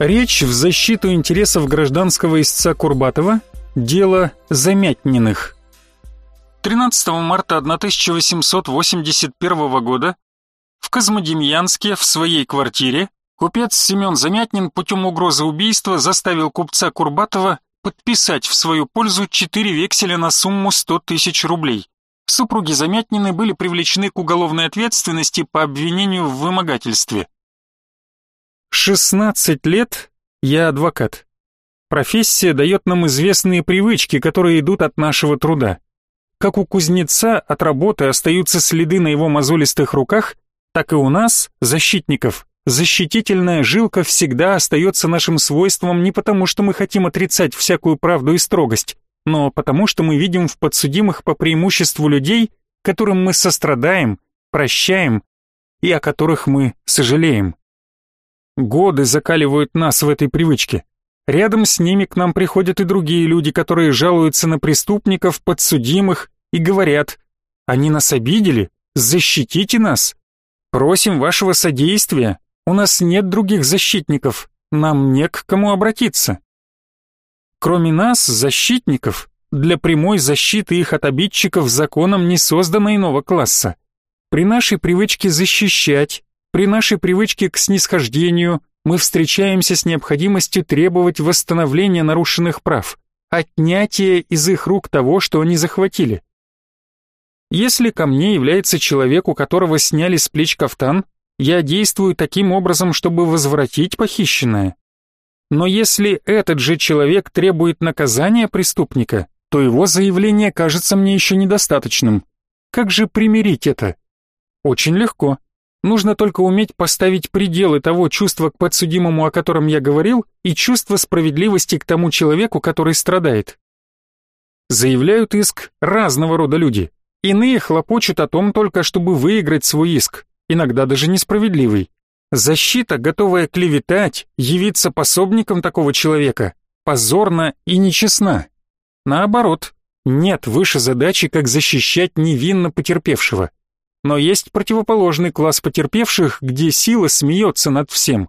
Речь в защиту интересов гражданского истца Курбатова, дело Замятниных. 13 марта 1881 года в Козмодемьянске в своей квартире купец Семен Замятнин путем угрозы убийства заставил купца Курбатова подписать в свою пользу четыре векселя на сумму 100 тысяч рублей. Супруги Замятнины были привлечены к уголовной ответственности по обвинению в вымогательстве. 16 лет я адвокат. Профессия дает нам известные привычки, которые идут от нашего труда. Как у кузнеца от работы остаются следы на его мозолистых руках, так и у нас, защитников, защитительная жилка всегда остается нашим свойством не потому, что мы хотим отрицать всякую правду и строгость, но потому, что мы видим в подсудимых по преимуществу людей, которым мы сострадаем, прощаем и о которых мы сожалеем. Годы закаливают нас в этой привычке. Рядом с ними к нам приходят и другие люди, которые жалуются на преступников, подсудимых и говорят «Они нас обидели? Защитите нас! Просим вашего содействия! У нас нет других защитников, нам не к кому обратиться!» Кроме нас, защитников, для прямой защиты их от обидчиков законом не создано иного класса. При нашей привычке защищать, при нашей привычке к снисхождению мы встречаемся с необходимостью требовать восстановления нарушенных прав, отнятия из их рук того, что они захватили. Если ко мне является человек, у которого сняли с плеч кафтан, я действую таким образом, чтобы возвратить похищенное. Но если этот же человек требует наказания преступника, то его заявление кажется мне еще недостаточным. Как же примирить это? Очень легко. Нужно только уметь поставить пределы того чувства к подсудимому, о котором я говорил, и чувства справедливости к тому человеку, который страдает. Заявляют иск разного рода люди. Иные хлопочут о том только, чтобы выиграть свой иск, иногда даже несправедливый. Защита, готовая клеветать, явиться пособником такого человека, позорна и нечестна. Наоборот, нет выше задачи, как защищать невинно потерпевшего. Но есть противоположный класс потерпевших, где сила смеется над всем.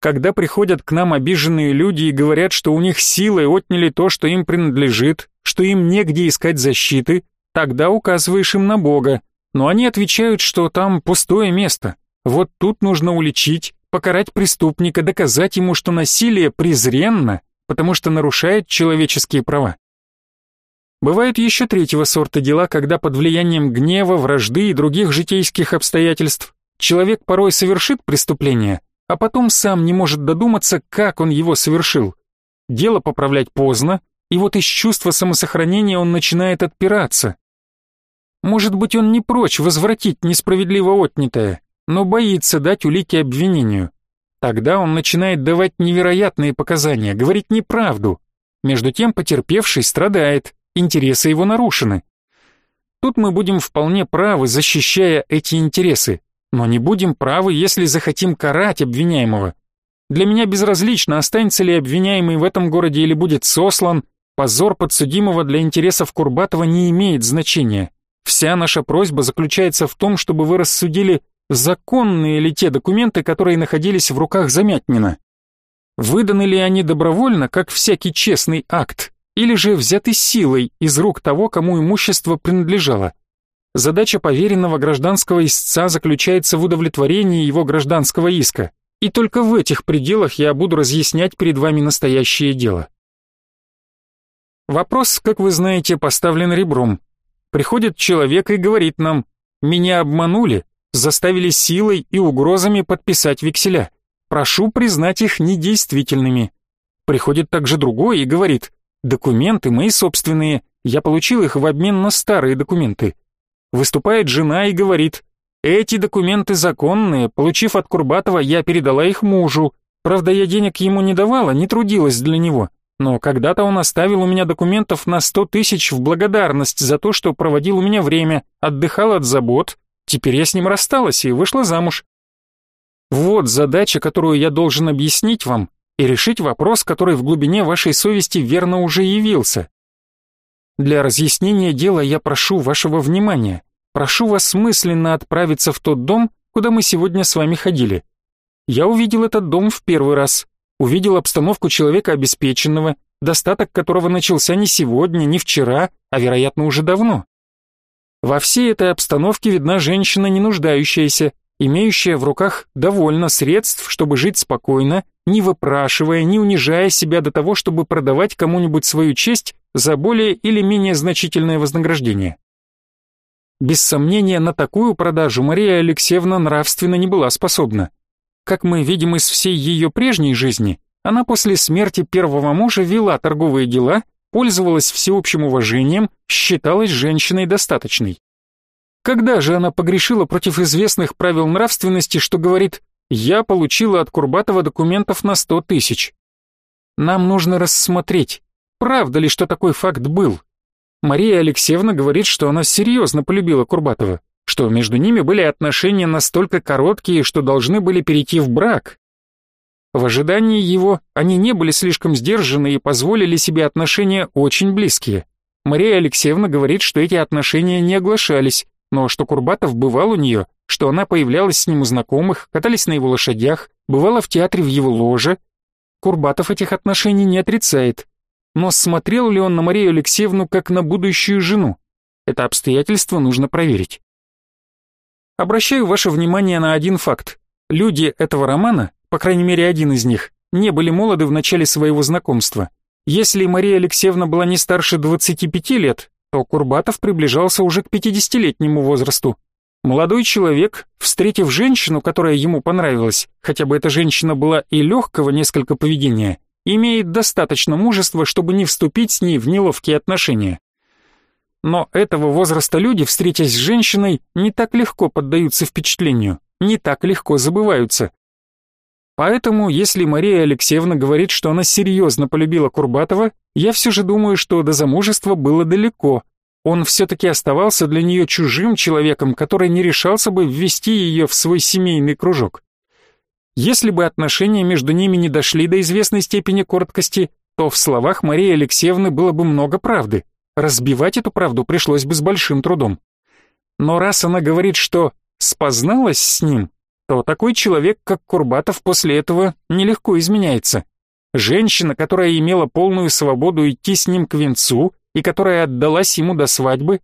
Когда приходят к нам обиженные люди и говорят, что у них силой отняли то, что им принадлежит, что им негде искать защиты, тогда указываешь им на Бога, но они отвечают, что там пустое место. Вот тут нужно уличить, покарать преступника, доказать ему, что насилие презренно, потому что нарушает человеческие права. Бывают еще третьего сорта дела, когда под влиянием гнева, вражды и других житейских обстоятельств человек порой совершит преступление, а потом сам не может додуматься, как он его совершил. Дело поправлять поздно, и вот из чувства самосохранения он начинает отпираться. Может быть, он не прочь возвратить несправедливо отнятое, но боится дать улики обвинению. Тогда он начинает давать невероятные показания, говорить неправду. Между тем потерпевший страдает, интересы его нарушены. Тут мы будем вполне правы, защищая эти интересы, но не будем правы, если захотим карать обвиняемого. Для меня безразлично, останется ли обвиняемый в этом городе или будет сослан, позор подсудимого для интересов Курбатова не имеет значения. Вся наша просьба заключается в том, чтобы вы рассудили, законные ли те документы, которые находились в руках Замятнина. Выданы ли они добровольно, как всякий честный акт, или же взяты силой из рук того, кому имущество принадлежало. Задача поверенного гражданского истца заключается в удовлетворении его гражданского иска, и только в этих пределах я буду разъяснять перед вами настоящее дело. Вопрос, как вы знаете, поставлен ребром. Приходит человек и говорит нам, «Меня обманули, заставили силой и угрозами подписать векселя. Прошу признать их недействительными». Приходит также другой и говорит, Документы мои собственные, я получил их в обмен на старые документы. Выступает жена и говорит, эти документы законные, получив от Курбатова, я передала их мужу. Правда, я денег ему не давала, не трудилась для него. Но когда-то он оставил у меня документов на сто тысяч в благодарность за то, что проводил у меня время, отдыхал от забот. Теперь я с ним рассталась и вышла замуж. Вот задача, которую я должен объяснить вам, и решить вопрос, который в глубине вашей совести верно уже явился. Для разъяснения дела я прошу вашего внимания. Прошу вас мысленно отправиться в тот дом, куда мы сегодня с вами ходили. Я увидел этот дом в первый раз, увидел обстановку человека обеспеченного, достаток которого начался не сегодня, не вчера, а, вероятно, уже давно. Во всей этой обстановке видна женщина, не нуждающаяся, имеющая в руках довольно средств, чтобы жить спокойно, не выпрашивая, не унижая себя до того, чтобы продавать кому-нибудь свою честь за более или менее значительное вознаграждение. Без сомнения, на такую продажу Мария Алексеевна нравственно не была способна. Как мы видим из всей ее прежней жизни, она после смерти первого мужа вела торговые дела, пользовалась всеобщим уважением, считалась женщиной достаточной. Когда же она погрешила против известных правил нравственности, что говорит «я получила от Курбатова документов на сто тысяч»? Нам нужно рассмотреть, правда ли, что такой факт был. Мария Алексеевна говорит, что она серьезно полюбила Курбатова, что между ними были отношения настолько короткие, что должны были перейти в брак. В ожидании его они не были слишком сдержаны и позволили себе отношения очень близкие. Мария Алексеевна говорит, что эти отношения не оглашались, но что Курбатов бывал у нее, что она появлялась с ним у знакомых, катались на его лошадях, бывала в театре в его ложе. Курбатов этих отношений не отрицает. Но смотрел ли он на Марию Алексеевну как на будущую жену? Это обстоятельство нужно проверить. Обращаю ваше внимание на один факт. Люди этого романа, по крайней мере один из них, не были молоды в начале своего знакомства. Если Мария Алексеевна была не старше 25 лет, то Курбатов приближался уже к 50-летнему возрасту. Молодой человек, встретив женщину, которая ему понравилась, хотя бы эта женщина была и легкого несколько поведения, имеет достаточно мужества, чтобы не вступить с ней в неловкие отношения. Но этого возраста люди, встретясь с женщиной, не так легко поддаются впечатлению, не так легко забываются. Поэтому, если Мария Алексеевна говорит, что она серьезно полюбила Курбатова, я все же думаю, что до замужества было далеко. Он все-таки оставался для нее чужим человеком, который не решался бы ввести ее в свой семейный кружок. Если бы отношения между ними не дошли до известной степени короткости, то в словах Марии Алексеевны было бы много правды. Разбивать эту правду пришлось бы с большим трудом. Но раз она говорит, что спозналась с ним, то такой человек, как Курбатов, после этого нелегко изменяется. Женщина, которая имела полную свободу идти с ним к венцу и которая отдалась ему до свадьбы,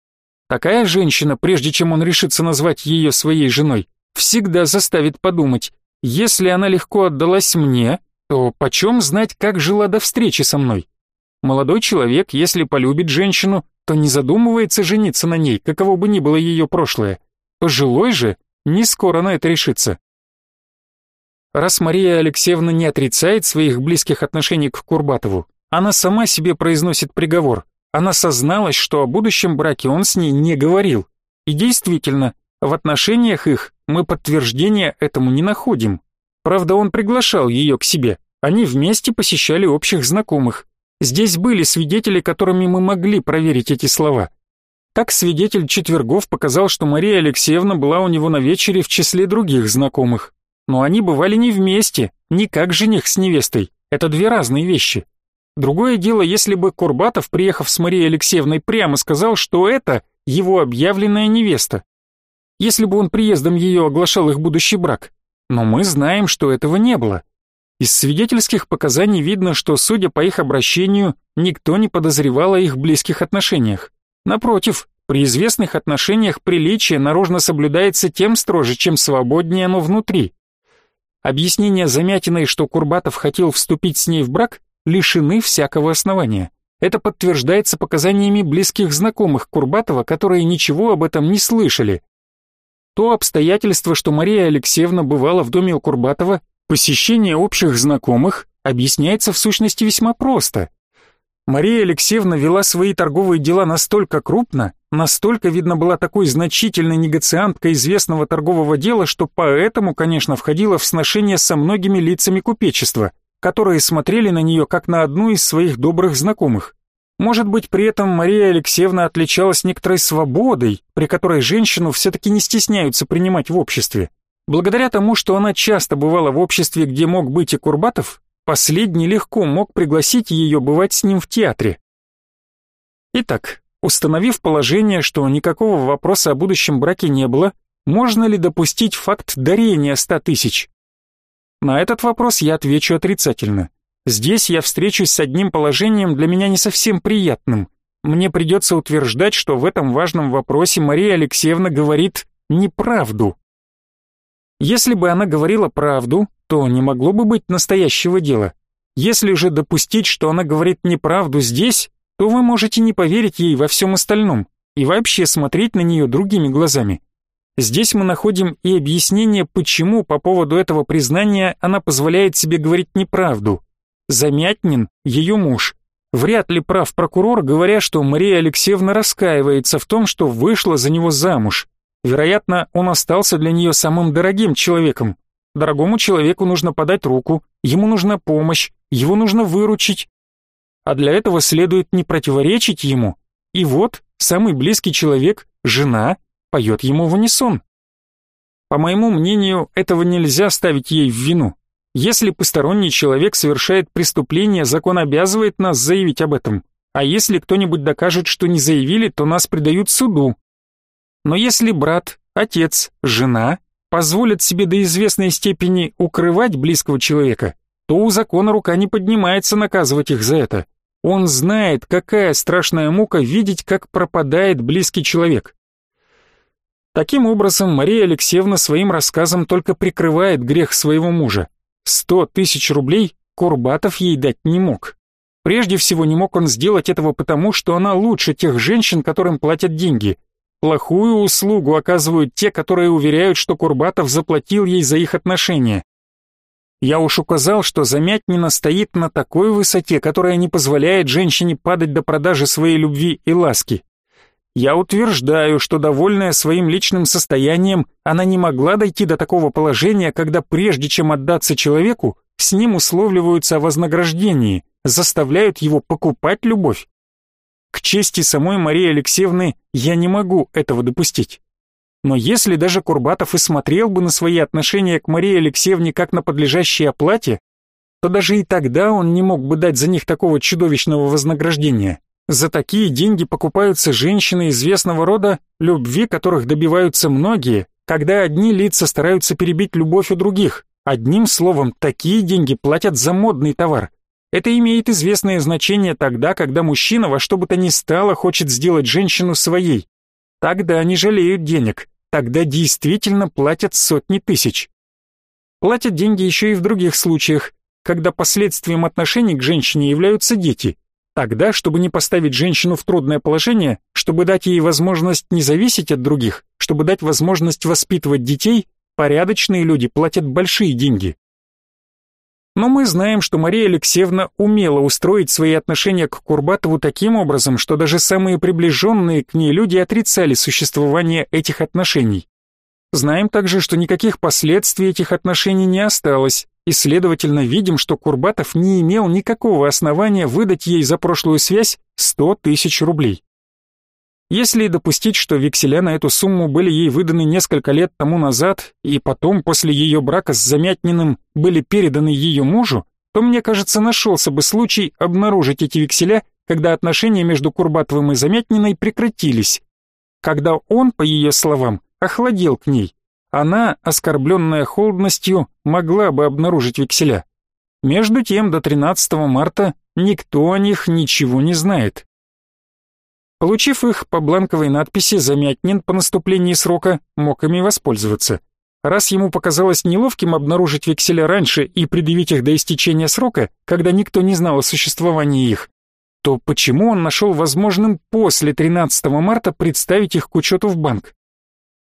такая женщина, прежде чем он решится назвать ее своей женой, всегда заставит подумать, если она легко отдалась мне, то почем знать, как жила до встречи со мной? Молодой человек, если полюбит женщину, то не задумывается жениться на ней, каково бы ни было ее прошлое. Пожилой же не скоро на это решится. Раз Мария Алексеевна не отрицает своих близких отношений к Курбатову, она сама себе произносит приговор. Она созналась, что о будущем браке он с ней не говорил. И действительно, в отношениях их мы подтверждения этому не находим. Правда, он приглашал ее к себе. Они вместе посещали общих знакомых. Здесь были свидетели, которыми мы могли проверить эти слова. Так свидетель Четвергов показал, что Мария Алексеевна была у него на вечере в числе других знакомых. Но они бывали не вместе, не как жених с невестой. Это две разные вещи. Другое дело, если бы Курбатов, приехав с Марией Алексеевной, прямо сказал, что это его объявленная невеста. Если бы он приездом ее оглашал их будущий брак. Но мы знаем, что этого не было. Из свидетельских показаний видно, что, судя по их обращению, никто не подозревал о их близких отношениях. Напротив, при известных отношениях приличие наружно соблюдается тем строже, чем свободнее оно внутри. Объяснения Замятиной, что Курбатов хотел вступить с ней в брак, лишены всякого основания. Это подтверждается показаниями близких знакомых Курбатова, которые ничего об этом не слышали. То обстоятельство, что Мария Алексеевна бывала в доме у Курбатова, посещение общих знакомых, объясняется в сущности весьма просто. Мария Алексеевна вела свои торговые дела настолько крупно, настолько, видно, была такой значительной негацианткой известного торгового дела, что поэтому, конечно, входила в сношение со многими лицами купечества, которые смотрели на нее как на одну из своих добрых знакомых. Может быть, при этом Мария Алексеевна отличалась некоторой свободой, при которой женщину все-таки не стесняются принимать в обществе. Благодаря тому, что она часто бывала в обществе, где мог быть и Курбатов, Последний легко мог пригласить ее бывать с ним в театре. Итак, установив положение, что никакого вопроса о будущем браке не было, можно ли допустить факт дарения ста тысяч? На этот вопрос я отвечу отрицательно. Здесь я встречусь с одним положением для меня не совсем приятным. Мне придется утверждать, что в этом важном вопросе Мария Алексеевна говорит неправду. Если бы она говорила правду, то не могло бы быть настоящего дела. Если же допустить, что она говорит неправду здесь, то вы можете не поверить ей во всем остальном и вообще смотреть на нее другими глазами. Здесь мы находим и объяснение, почему по поводу этого признания она позволяет себе говорить неправду. Замятнин – ее муж. Вряд ли прав прокурор, говоря, что Мария Алексеевна раскаивается в том, что вышла за него замуж. Вероятно, он остался для нее самым дорогим человеком. Дорогому человеку нужно подать руку, ему нужна помощь, его нужно выручить. А для этого следует не противоречить ему. И вот, самый близкий человек, жена, поет ему в унисон. По моему мнению, этого нельзя ставить ей в вину. Если посторонний человек совершает преступление, закон обязывает нас заявить об этом. А если кто-нибудь докажет, что не заявили, то нас предают суду. Но если брат, отец, жена позволят себе до известной степени укрывать близкого человека, то у закона рука не поднимается наказывать их за это. Он знает, какая страшная мука видеть, как пропадает близкий человек. Таким образом, Мария Алексеевна своим рассказом только прикрывает грех своего мужа. Сто тысяч рублей Курбатов ей дать не мог. Прежде всего, не мог он сделать этого потому, что она лучше тех женщин, которым платят деньги. Плохую услугу оказывают те, которые уверяют, что Курбатов заплатил ей за их отношения. Я уж указал, что Замятнина стоит на такой высоте, которая не позволяет женщине падать до продажи своей любви и ласки. Я утверждаю, что довольная своим личным состоянием, она не могла дойти до такого положения, когда прежде чем отдаться человеку, с ним условливаются о вознаграждении, заставляют его покупать любовь. К чести самой Марии Алексеевны я не могу этого допустить. Но если даже Курбатов и смотрел бы на свои отношения к Марии Алексеевне как на подлежащие оплате, то даже и тогда он не мог бы дать за них такого чудовищного вознаграждения. За такие деньги покупаются женщины известного рода, любви которых добиваются многие, когда одни лица стараются перебить любовь у других. Одним словом, такие деньги платят за модный товар. Это имеет известное значение тогда, когда мужчина во что бы то ни стало хочет сделать женщину своей. Тогда они жалеют денег, тогда действительно платят сотни тысяч. Платят деньги еще и в других случаях, когда последствием отношений к женщине являются дети – Тогда, чтобы не поставить женщину в трудное положение, чтобы дать ей возможность не зависеть от других, чтобы дать возможность воспитывать детей, порядочные люди платят большие деньги. Но мы знаем, что Мария Алексеевна умела устроить свои отношения к Курбатову таким образом, что даже самые приближенные к ней люди отрицали существование этих отношений. Знаем также, что никаких последствий этих отношений не осталось, и, следовательно, видим, что Курбатов не имел никакого основания выдать ей за прошлую связь 100 тысяч рублей. Если допустить, что векселя на эту сумму были ей выданы несколько лет тому назад, и потом, после ее брака с Замятниным, были переданы ее мужу, то, мне кажется, нашелся бы случай обнаружить эти векселя, когда отношения между Курбатовым и Замятниной прекратились, когда он, по ее словам, охладел к ней. Она, оскорбленная холодностью, могла бы обнаружить векселя. Между тем, до 13 марта никто о них ничего не знает. Получив их по бланковой надписи, Замятнин по наступлении срока мог ими воспользоваться. Раз ему показалось неловким обнаружить векселя раньше и предъявить их до истечения срока, когда никто не знал о существовании их, то почему он нашел возможным после 13 марта представить их к учету в банк?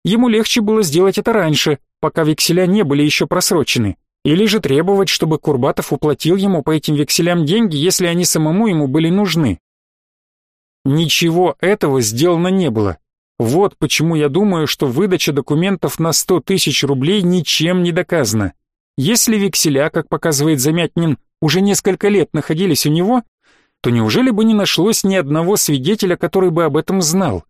Ему легче было сделать это раньше, пока векселя не были еще просрочены, или же требовать, чтобы Курбатов уплатил ему по этим векселям деньги, если они самому ему были нужны. Ничего этого сделано не было. Вот почему я думаю, что выдача документов на 100 тысяч рублей ничем не доказана. Если векселя, как показывает Замятнин, уже несколько лет находились у него, то неужели бы не нашлось ни одного свидетеля, который бы об этом знал?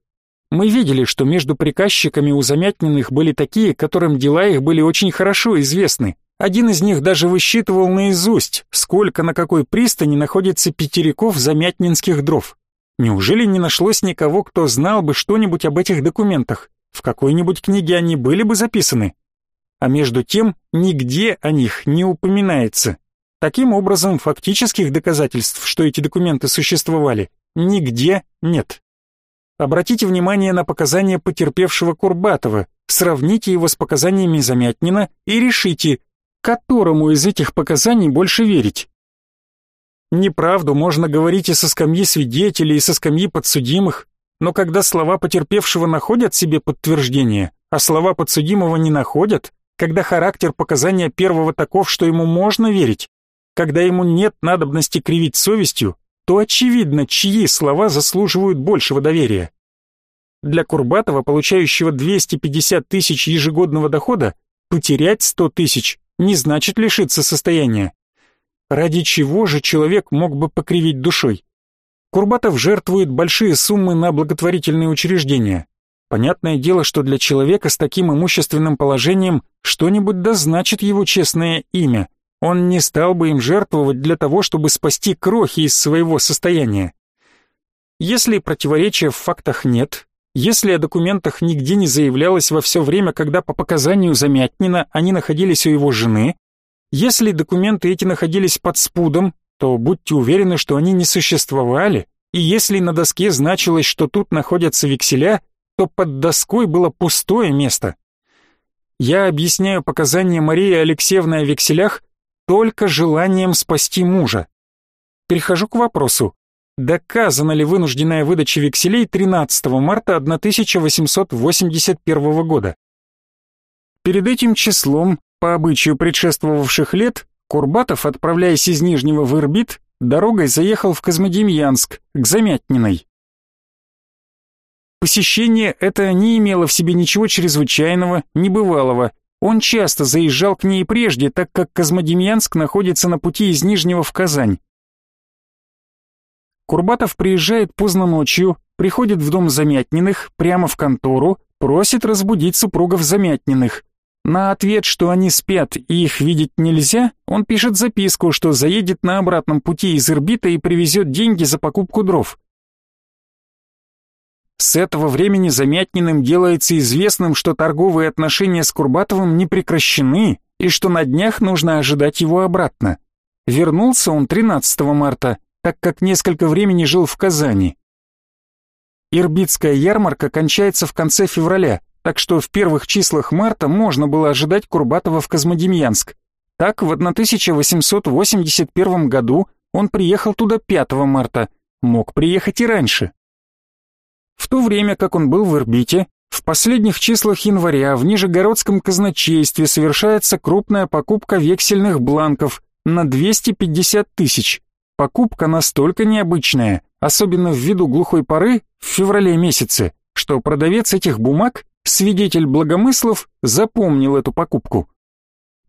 Мы видели, что между приказчиками у Замятниных были такие, которым дела их были очень хорошо известны. Один из них даже высчитывал наизусть, сколько на какой пристани находится пятериков замятнинских дров. Неужели не нашлось никого, кто знал бы что-нибудь об этих документах? В какой-нибудь книге они были бы записаны? а между тем нигде о них не упоминается. Таким образом, фактических доказательств, что эти документы существовали, нигде нет. Обратите внимание на показания потерпевшего Курбатова, сравните его с показаниями Замятнина и решите, которому из этих показаний больше верить. Неправду можно говорить и со скамьи свидетелей, и со скамьи подсудимых, но когда слова потерпевшего находят себе подтверждение, а слова подсудимого не находят, когда характер показания первого таков, что ему можно верить, когда ему нет надобности кривить совестью, то очевидно, чьи слова заслуживают большего доверия. Для Курбатова, получающего 250 тысяч ежегодного дохода, потерять 100 тысяч не значит лишиться состояния. Ради чего же человек мог бы покривить душой? Курбатов жертвует большие суммы на благотворительные учреждения. Понятное дело, что для человека с таким имущественным положением что-нибудь да значит его честное имя – он не стал бы им жертвовать для того, чтобы спасти крохи из своего состояния. Если противоречия в фактах нет, если о документах нигде не заявлялось во все время, когда по показанию Замятнина они находились у его жены, если документы эти находились под спудом, то будьте уверены, что они не существовали, и если на доске значилось, что тут находятся векселя, то под доской было пустое место. Я объясняю показания Марии Алексеевны о векселях только желанием спасти мужа. Перехожу к вопросу. Доказана ли вынужденная выдача векселей 13 марта 1881 года? Перед этим числом, по обычаю предшествовавших лет, Курбатов, отправляясь из Нижнего в Ирбит, дорогой заехал в Козмодемьянск, к Замятниной. Посещение это не имело в себе ничего чрезвычайного, небывалого, он часто заезжал к ней прежде, так как Козмодемьянск находится на пути из Нижнего в Казань. Курбатов приезжает поздно ночью, приходит в дом Замятниных, прямо в контору, просит разбудить супругов Замятниных. На ответ, что они спят и их видеть нельзя, он пишет записку, что заедет на обратном пути из Ирбита и привезет деньги за покупку дров. С этого времени Замятниным делается известным, что торговые отношения с Курбатовым не прекращены и что на днях нужно ожидать его обратно. Вернулся он 13 марта, так как несколько времени жил в Казани. Ирбитская ярмарка кончается в конце февраля, так что в первых числах марта можно было ожидать Курбатова в Козмодемьянск. Так, в 1881 году он приехал туда 5 марта, мог приехать и раньше. В то время, как он был в Ирбите, в последних числах января в Нижегородском казначействе совершается крупная покупка вексельных бланков на 250 тысяч. Покупка настолько необычная, особенно в виду глухой поры в феврале месяце, что продавец этих бумаг, свидетель Благомыслов, запомнил эту покупку.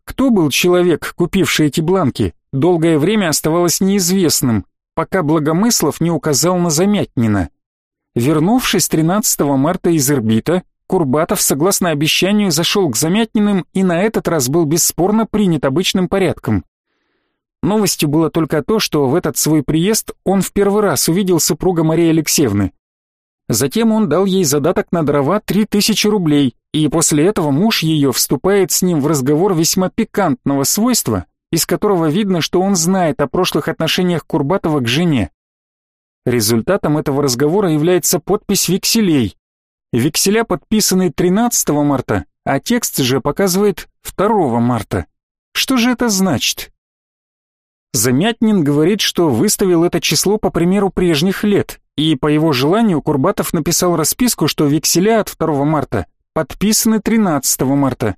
Кто был человек, купивший эти бланки, долгое время оставалось неизвестным, пока Благомыслов не указал на Замятнина – Вернувшись 13 марта из Ирбита, Курбатов, согласно обещанию, зашел к Замятниным и на этот раз был бесспорно принят обычным порядком. Новостью было только то, что в этот свой приезд он в первый раз увидел супруга Марии Алексеевны. Затем он дал ей задаток на дрова 3000 рублей, и после этого муж ее вступает с ним в разговор весьма пикантного свойства, из которого видно, что он знает о прошлых отношениях Курбатова к жене. Результатом этого разговора является подпись векселей. Векселя подписаны 13 марта, а текст же показывает 2 марта. Что же это значит? Замятнин говорит, что выставил это число по примеру прежних лет, и по его желанию Курбатов написал расписку, что векселя от 2 марта подписаны 13 марта.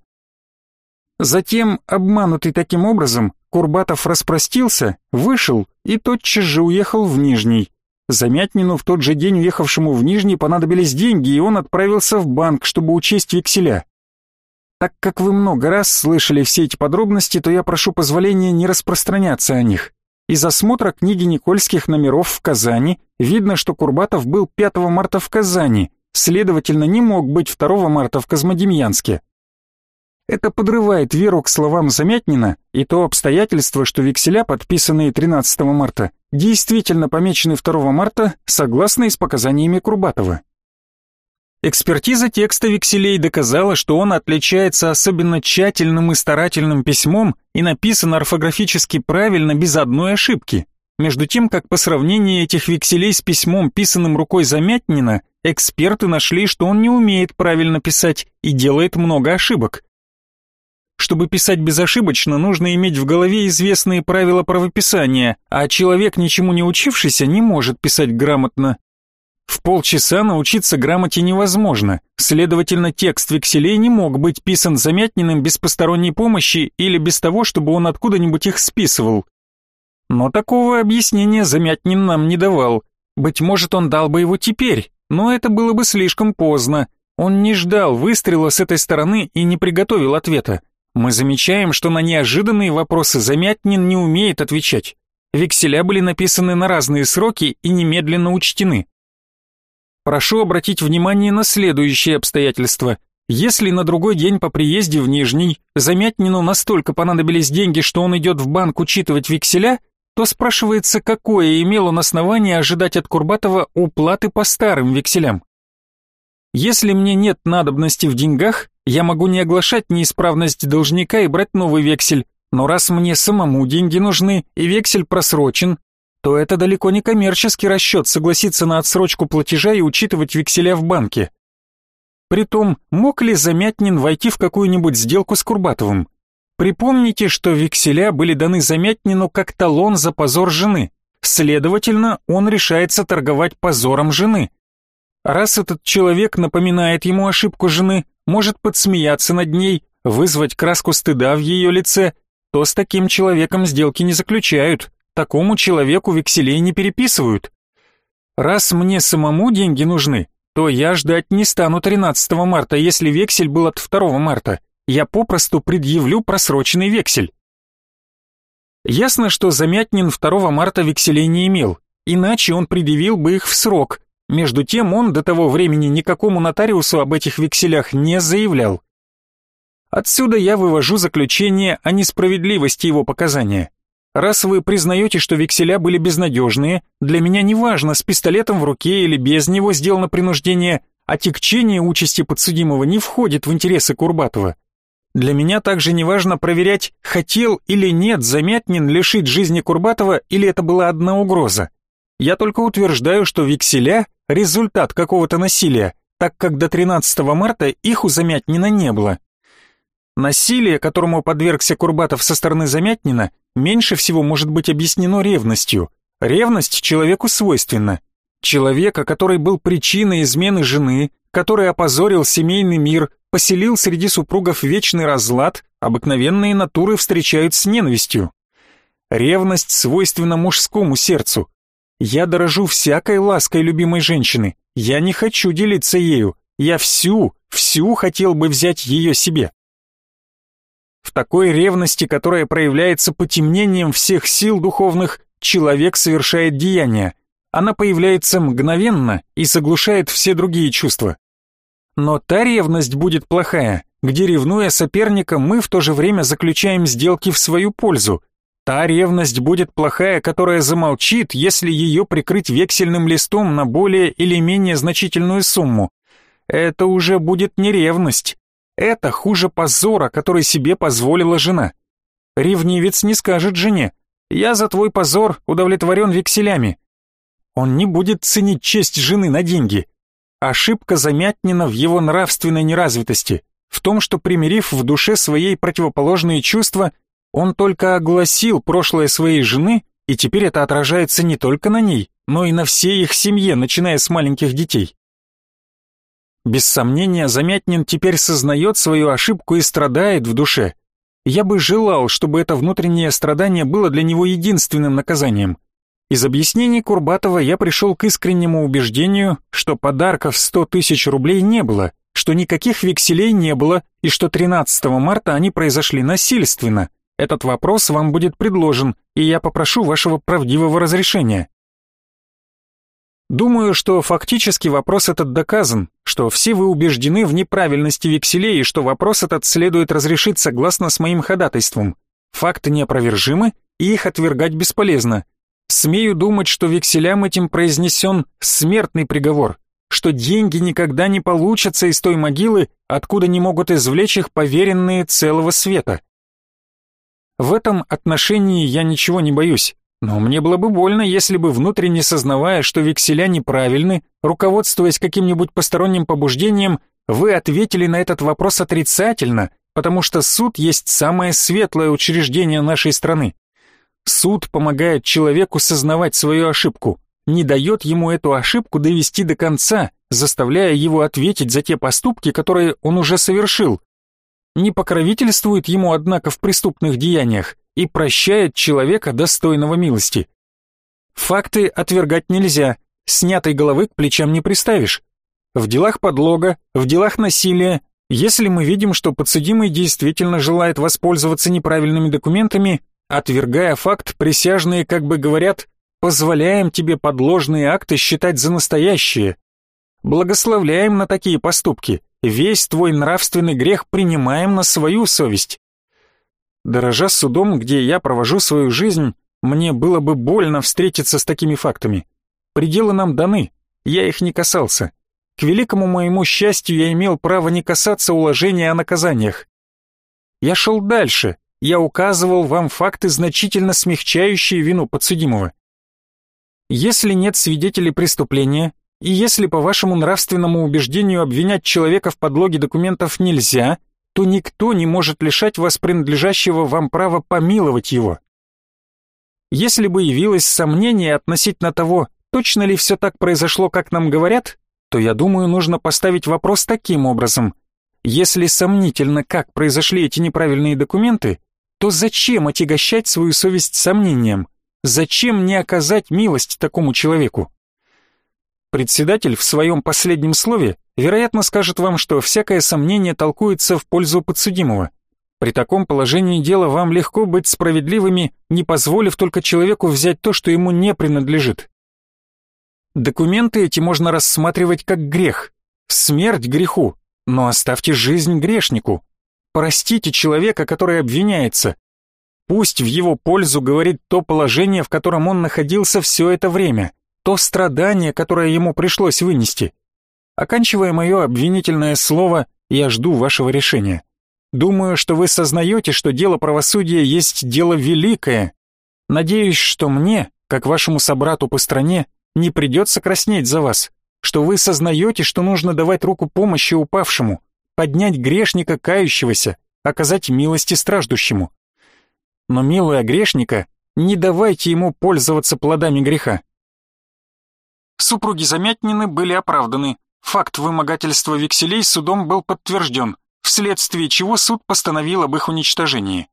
Затем, обманутый таким образом, Курбатов распростился, вышел и тотчас же уехал в Нижний. Замятнину в тот же день уехавшему в Нижний понадобились деньги, и он отправился в банк, чтобы учесть векселя. Так как вы много раз слышали все эти подробности, то я прошу позволения не распространяться о них. Из осмотра книги Никольских номеров в Казани видно, что Курбатов был 5 марта в Казани, следовательно, не мог быть 2 марта в Козмодемьянске. Это подрывает веру к словам Замятнина и то обстоятельство, что векселя, подписанные 13 марта, действительно помечены 2 марта, согласно и с показаниями Курбатова. Экспертиза текста векселей доказала, что он отличается особенно тщательным и старательным письмом и написан орфографически правильно без одной ошибки. Между тем, как по сравнению этих векселей с письмом, писанным рукой Замятнина, эксперты нашли, что он не умеет правильно писать и делает много ошибок. Чтобы писать безошибочно, нужно иметь в голове известные правила правописания, а человек, ничему не учившийся, не может писать грамотно. В полчаса научиться грамоте невозможно, следовательно, текст векселей не мог быть писан Замятниным без посторонней помощи или без того, чтобы он откуда-нибудь их списывал. Но такого объяснения Замятнин нам не давал. Быть может, он дал бы его теперь, но это было бы слишком поздно. Он не ждал выстрела с этой стороны и не приготовил ответа. Мы замечаем, что на неожиданные вопросы Замятнин не умеет отвечать. Векселя были написаны на разные сроки и немедленно учтены. Прошу обратить внимание на следующие обстоятельства. Если на другой день по приезде в Нижний Замятнину настолько понадобились деньги, что он идет в банк учитывать векселя, то спрашивается, какое имел он основание ожидать от Курбатова уплаты по старым векселям. Если мне нет надобности в деньгах, я могу не оглашать неисправность должника и брать новый вексель, но раз мне самому деньги нужны и вексель просрочен, то это далеко не коммерческий расчет согласиться на отсрочку платежа и учитывать векселя в банке. Притом, мог ли Замятнин войти в какую-нибудь сделку с Курбатовым? Припомните, что векселя были даны Замятнину как талон за позор жены. Следовательно, он решается торговать позором жены. Раз этот человек напоминает ему ошибку жены, может подсмеяться над ней, вызвать краску стыда в ее лице, то с таким человеком сделки не заключают, Такому человеку векселей не переписывают. Раз мне самому деньги нужны, то я ждать не стану 13 марта, если вексель был от 2 марта. Я попросту предъявлю просроченный вексель. Ясно, что Замятнин 2 марта векселей не имел, иначе он предъявил бы их в срок. Между тем он до того времени никакому нотариусу об этих векселях не заявлял. Отсюда я вывожу заключение о несправедливости его показания. Раз вы признаете, что векселя были безнадежные, для меня не важно, с пистолетом в руке или без него сделано принуждение, отягчение участи подсудимого не входит в интересы Курбатова. Для меня также не важно проверять, хотел или нет Замятнин лишить жизни Курбатова или это была одна угроза. Я только утверждаю, что векселя – результат какого-то насилия, так как до 13 марта их у Замятнина не было. Насилие, которому подвергся Курбатов со стороны Замятнина, меньше всего может быть объяснено ревностью. Ревность человеку свойственна. Человека, который был причиной измены жены, который опозорил семейный мир, поселил среди супругов вечный разлад, обыкновенные натуры встречают с ненавистью. Ревность свойственна мужскому сердцу. Я дорожу всякой лаской любимой женщины. Я не хочу делиться ею. Я всю, всю хотел бы взять ее себе. В такой ревности, которая проявляется потемнением всех сил духовных, человек совершает деяние. Она появляется мгновенно и заглушает все другие чувства. Но та ревность будет плохая, где, ревнуя соперника, мы в то же время заключаем сделки в свою пользу. Та ревность будет плохая, которая замолчит, если ее прикрыть вексельным листом на более или менее значительную сумму. Это уже будет не ревность, это хуже позора, который себе позволила жена. Ревнивец не скажет жене, я за твой позор удовлетворен векселями. Он не будет ценить честь жены на деньги. Ошибка замятнена в его нравственной неразвитости, в том, что примирив в душе своей противоположные чувства, он только огласил прошлое своей жены, и теперь это отражается не только на ней, но и на всей их семье, начиная с маленьких детей. Без сомнения, Замятнин теперь сознает свою ошибку и страдает в душе. Я бы желал, чтобы это внутреннее страдание было для него единственным наказанием. Из объяснений Курбатова я пришел к искреннему убеждению, что подарков 100 тысяч рублей не было, что никаких векселей не было и что 13 марта они произошли насильственно. Этот вопрос вам будет предложен, и я попрошу вашего правдивого разрешения. Думаю, что фактически вопрос этот доказан, что все вы убеждены в неправильности векселей и что вопрос этот следует разрешить согласно с моим ходатайством. Факты неопровержимы, и их отвергать бесполезно. Смею думать, что векселям этим произнесен смертный приговор, что деньги никогда не получатся из той могилы, откуда не могут извлечь их поверенные целого света. В этом отношении я ничего не боюсь, но мне было бы больно, если бы внутренне сознавая, что векселя неправильны, руководствуясь каким-нибудь посторонним побуждением, вы ответили на этот вопрос отрицательно, потому что суд есть самое светлое учреждение нашей страны. Суд помогает человеку сознавать свою ошибку, не дает ему эту ошибку довести до конца, заставляя его ответить за те поступки, которые он уже совершил. Не покровительствует ему, однако, в преступных деяниях и прощает человека, достойного милости. Факты отвергать нельзя, снятой головы к плечам не приставишь. В делах подлога, в делах насилия, если мы видим, что подсудимый действительно желает воспользоваться неправильными документами, отвергая факт, присяжные как бы говорят «позволяем тебе подложные акты считать за настоящие», благословляем на такие поступки, весь твой нравственный грех принимаем на свою совесть. Дорожа судом, где я провожу свою жизнь, мне было бы больно встретиться с такими фактами. Пределы нам даны, я их не касался. К великому моему счастью, я имел право не касаться уложения о наказаниях. Я шел дальше, я указывал вам факты, значительно смягчающие вину подсудимого. Если нет свидетелей преступления, и если по вашему нравственному убеждению обвинять человека в подлоге документов нельзя, то никто не может лишать вас принадлежащего вам права помиловать его. Если бы явилось сомнение относительно того, точно ли все так произошло, как нам говорят, то, я думаю, нужно поставить вопрос таким образом. Если сомнительно, как произошли эти неправильные документы, то зачем отягощать свою совесть сомнением? Зачем не оказать милость такому человеку? Председатель в своем последнем слове, вероятно, скажет вам, что всякое сомнение толкуется в пользу подсудимого. При таком положении дела вам легко быть справедливыми, не позволив только человеку взять то, что ему не принадлежит. Документы эти можно рассматривать как грех. Смерть греху, но оставьте жизнь грешнику. Простите человека, который обвиняется. Пусть в его пользу говорит то положение, в котором он находился все это время, то страдание, которое ему пришлось вынести. Оканчивая мое обвинительное слово, я жду вашего решения. Думаю, что вы сознаете, что дело правосудия есть дело великое. Надеюсь, что мне, как вашему собрату по стране, не придется краснеть за вас, что вы сознаете, что нужно давать руку помощи упавшему, поднять грешника кающегося, оказать милости страждущему. Но, милуя грешника, не давайте ему пользоваться плодами греха. Супруги Замятнины были оправданы. Факт вымогательства векселей судом был подтвержден, вследствие чего суд постановил об их уничтожении.